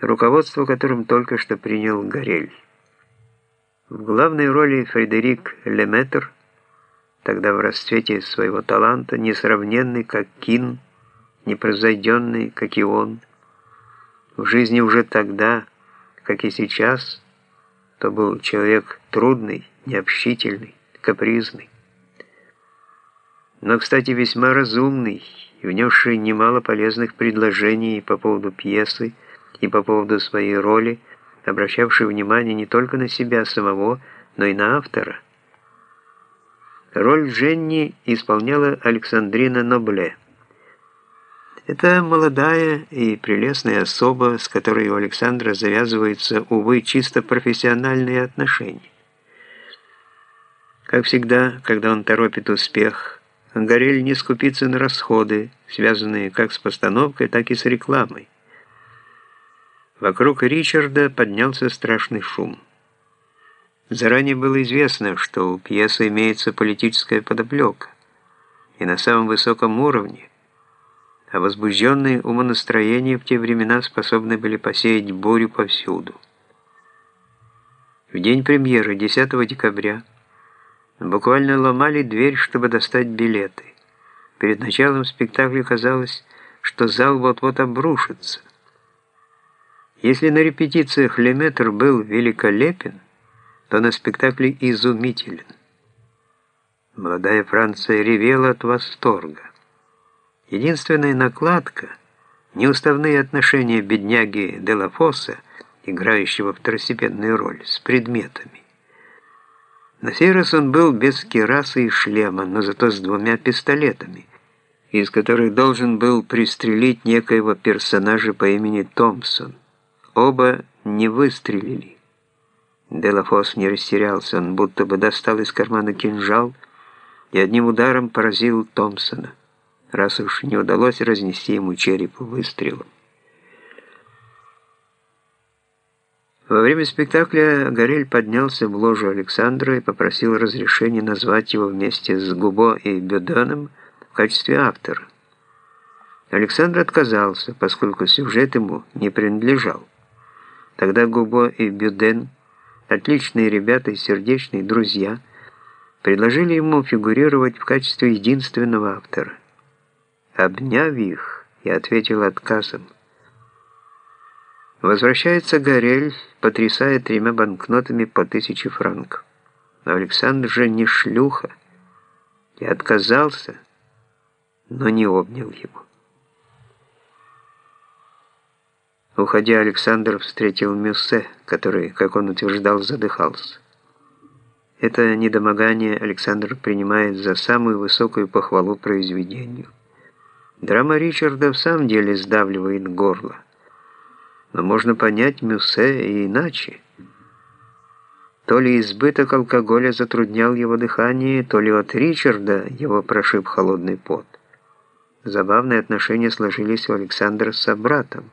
руководство которым только что принял Горель. В главной роли Фредерик Леметр, тогда в расцвете своего таланта, несравненный, как Кин, непрозойденный, как и он, в жизни уже тогда, как и сейчас, то был человек трудный, необщительный, капризный. Но, кстати, весьма разумный и внесший немало полезных предложений по поводу пьесы и по поводу своей роли, обращавший внимание не только на себя самого, но и на автора. Роль Женни исполняла Александрина Нобле. Это молодая и прелестная особа, с которой у Александра завязываются, увы, чисто профессиональные отношения. Как всегда, когда он торопит успех, Горель не скупится на расходы, связанные как с постановкой, так и с рекламой. Вокруг Ричарда поднялся страшный шум. Заранее было известно, что у пьесы имеется политическая подоплека, и на самом высоком уровне, а возбужденные умонастроения в те времена способны были посеять бурю повсюду. В день премьеры, 10 декабря, буквально ломали дверь, чтобы достать билеты. Перед началом спектакля казалось, что зал вот-вот обрушится. Если на репетициях Леметр был великолепен, то на спектакле изумителен. Молодая Франция ревела от восторга. Единственная накладка – неуставные отношения бедняги Делафоса, играющего второстепенную роль, с предметами. На сей раз он был без кирасы и шлема, но зато с двумя пистолетами, из которых должен был пристрелить некоего персонажа по имени Томпсон. Оба не выстрелили. Делафос не растерялся, он будто бы достал из кармана кинжал и одним ударом поразил Томпсона, раз уж не удалось разнести ему череп выстрелом. Во время спектакля Горель поднялся в ложу Александра и попросил разрешения назвать его вместе с Губо и Бюдоном в качестве автора. Александр отказался, поскольку сюжет ему не принадлежал. Тогда Губо и Бюден, отличные ребята и сердечные друзья, предложили ему фигурировать в качестве единственного автора. Обняв их, я ответил отказом. Возвращается Горель, потрясая тремя банкнотами по тысяче франков. Но Александр же не шлюха. и отказался, но не обнял его. Уходя, Александр встретил Мюссе, который, как он утверждал, задыхался. Это недомогание Александр принимает за самую высокую похвалу произведению. Драма Ричарда в самом деле сдавливает горло. Но можно понять Мюссе и иначе. То ли избыток алкоголя затруднял его дыхание, то ли от Ричарда его прошиб холодный пот. Забавные отношения сложились у Александра с собратом.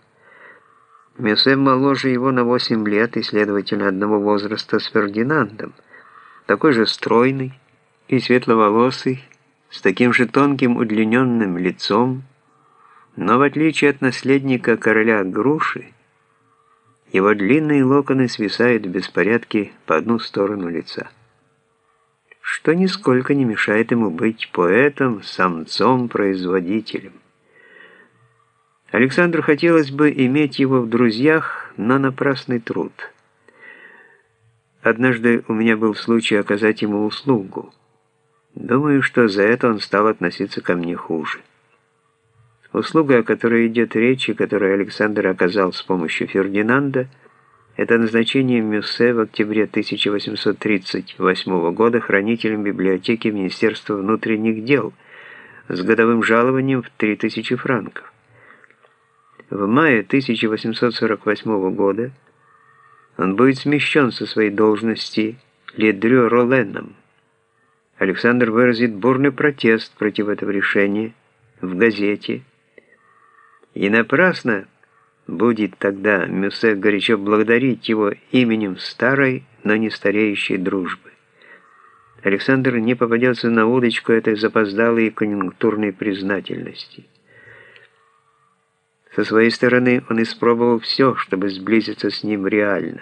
Мюссе моложе его на 8 лет и, следовательно, одного возраста с Фердинандом, такой же стройный и светловолосый, с таким же тонким удлиненным лицом, но в отличие от наследника короля Груши, его длинные локоны свисают в беспорядке по одну сторону лица, что нисколько не мешает ему быть поэтом, самцом, производителем. Александру хотелось бы иметь его в друзьях, но напрасный труд. Однажды у меня был случай оказать ему услугу. Думаю, что за это он стал относиться ко мне хуже. Услуга, о которой идет речь и которую Александр оказал с помощью Фердинанда, это назначение Мюссе в октябре 1838 года хранителем библиотеки Министерства внутренних дел с годовым жалованием в 3000 франков. В мае 1848 года он будет смещен со своей должности Ледрю Роленом. Александр выразит бурный протест против этого решения в газете. И напрасно будет тогда Мюссе горячо благодарить его именем старой, но не стареющей дружбы. Александр не попадется на удочку этой запоздалой конъюнктурной признательности. Со своей стороны он испробовал все, чтобы сблизиться с ним реально.